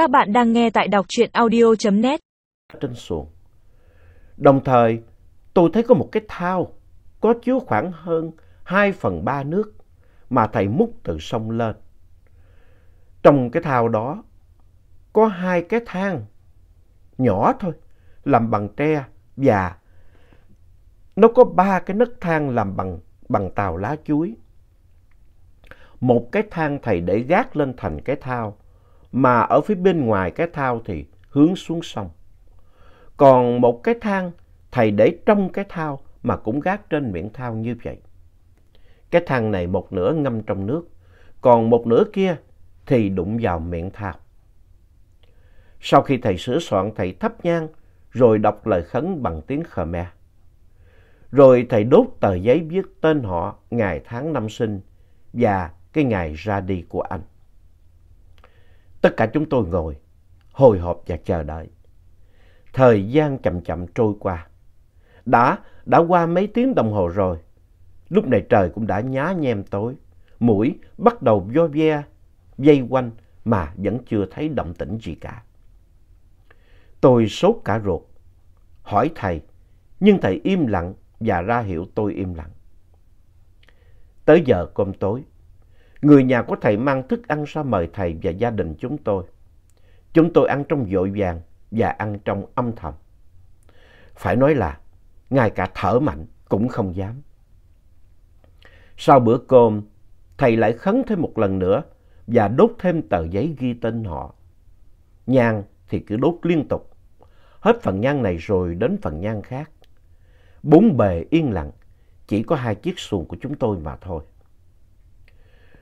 Các bạn đang nghe tại đọc truyện audio.net. trên xuồng. Đồng thời, tôi thấy có một cái thao có chứa khoảng hơn 2 phần 3 nước mà thầy múc từ sông lên. Trong cái thao đó có hai cái thang nhỏ thôi, làm bằng tre và nó có ba cái nấc thang làm bằng bằng tàu lá chuối. Một cái thang thầy để gác lên thành cái thao, mà ở phía bên ngoài cái thao thì hướng xuống sông. Còn một cái thang thầy để trong cái thao mà cũng gác trên miệng thao như vậy. Cái thang này một nửa ngâm trong nước, còn một nửa kia thì đụng vào miệng thao. Sau khi thầy sửa soạn, thầy thắp nhang, rồi đọc lời khấn bằng tiếng Khmer. Rồi thầy đốt tờ giấy viết tên họ, ngày tháng năm sinh và cái ngày ra đi của anh. Tất cả chúng tôi ngồi, hồi hộp và chờ đợi. Thời gian chậm chậm trôi qua. Đã, đã qua mấy tiếng đồng hồ rồi. Lúc này trời cũng đã nhá nhem tối. Mũi bắt đầu vo ve, dây quanh mà vẫn chưa thấy động tĩnh gì cả. Tôi sốt cả ruột, hỏi thầy, nhưng thầy im lặng và ra hiệu tôi im lặng. Tới giờ cơm tối, người nhà của thầy mang thức ăn ra mời thầy và gia đình chúng tôi. Chúng tôi ăn trong vội vàng và ăn trong âm thầm. Phải nói là ngay cả thở mạnh cũng không dám. Sau bữa cơm, thầy lại khấn thêm một lần nữa và đốt thêm tờ giấy ghi tên họ. Nhang thì cứ đốt liên tục. Hết phần nhang này rồi đến phần nhang khác. Bốn bề yên lặng, chỉ có hai chiếc xuồng của chúng tôi mà thôi.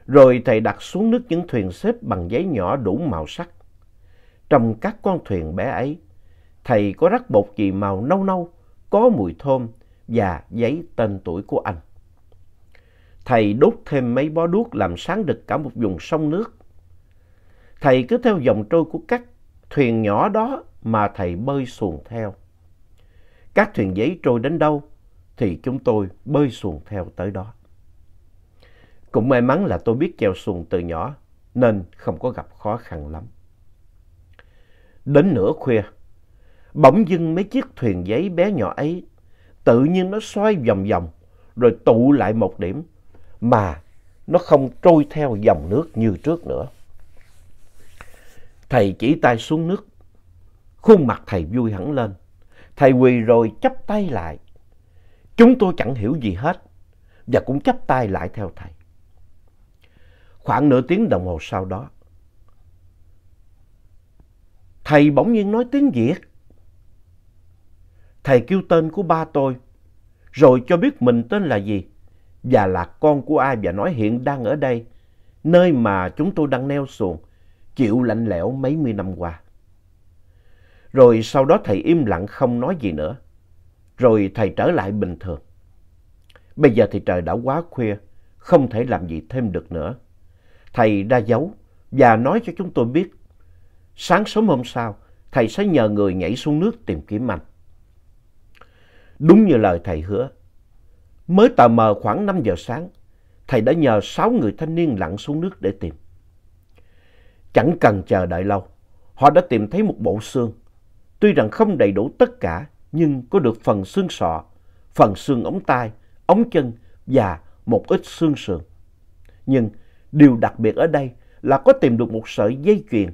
Rồi thầy đặt xuống nước những thuyền xếp bằng giấy nhỏ đủ màu sắc. Trong các con thuyền bé ấy, thầy có rắc bột chì màu nâu nâu, có mùi thơm và giấy tên tuổi của anh. Thầy đốt thêm mấy bó đuốc làm sáng đực cả một vùng sông nước. Thầy cứ theo dòng trôi của các thuyền nhỏ đó mà thầy bơi xuồng theo. Các thuyền giấy trôi đến đâu thì chúng tôi bơi xuồng theo tới đó. Cũng may mắn là tôi biết chèo xuồng từ nhỏ nên không có gặp khó khăn lắm. Đến nửa khuya, bỗng dưng mấy chiếc thuyền giấy bé nhỏ ấy tự nhiên nó xoay vòng vòng rồi tụ lại một điểm mà nó không trôi theo dòng nước như trước nữa. Thầy chỉ tay xuống nước, khuôn mặt thầy vui hẳn lên. Thầy quỳ rồi chắp tay lại. Chúng tôi chẳng hiểu gì hết và cũng chắp tay lại theo thầy. Khoảng nửa tiếng đồng hồ sau đó, thầy bỗng nhiên nói tiếng Việt. Thầy kêu tên của ba tôi, rồi cho biết mình tên là gì và là con của ai và nói hiện đang ở đây, nơi mà chúng tôi đang neo xuồng, chịu lạnh lẽo mấy mươi năm qua. Rồi sau đó thầy im lặng không nói gì nữa. Rồi thầy trở lại bình thường. Bây giờ thì trời đã quá khuya, không thể làm gì thêm được nữa. Thầy ra dấu và nói cho chúng tôi biết. Sáng sớm hôm sau, thầy sẽ nhờ người nhảy xuống nước tìm kiếm anh. Đúng như lời thầy hứa. Mới tờ mờ khoảng 5 giờ sáng, thầy đã nhờ 6 người thanh niên lặn xuống nước để tìm. Chẳng cần chờ đợi lâu, họ đã tìm thấy một bộ xương. Tuy rằng không đầy đủ tất cả, nhưng có được phần xương sọ, phần xương ống tay, ống chân và một ít xương sườn. Nhưng điều đặc biệt ở đây là có tìm được một sợi dây chuyền,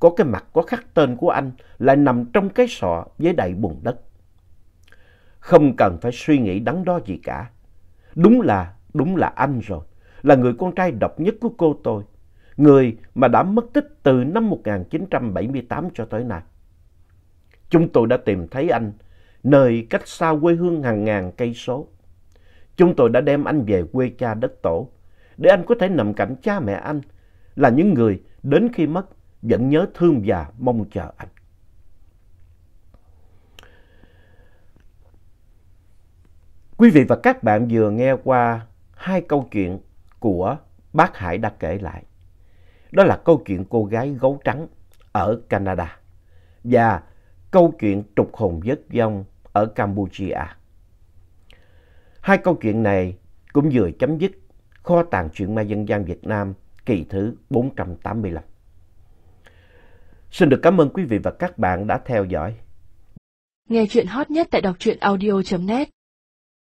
có cái mặt có khắc tên của anh lại nằm trong cái sọ với đầy bùn đất. Không cần phải suy nghĩ đắn đo gì cả. Đúng là, đúng là anh rồi, là người con trai độc nhất của cô tôi, người mà đã mất tích từ năm 1978 cho tới nay. Chúng tôi đã tìm thấy anh nơi cách xa quê hương hàng ngàn cây số. Chúng tôi đã đem anh về quê cha đất tổ để anh có thể nằm cạnh cha mẹ anh, là những người đến khi mất vẫn nhớ thương và mong chờ anh. Quý vị và các bạn vừa nghe qua hai câu chuyện của bác Hải đã kể lại. Đó là câu chuyện cô gái gấu trắng ở Canada và câu chuyện trục hồn giấc vong ở Campuchia. Hai câu chuyện này cũng vừa chấm dứt kho tàng truyện ma dân gian Việt Nam, kỳ thứ 485. Xin được cảm ơn quý vị và các bạn đã theo dõi. Nghe chuyện hot nhất tại đọc truyện audio.net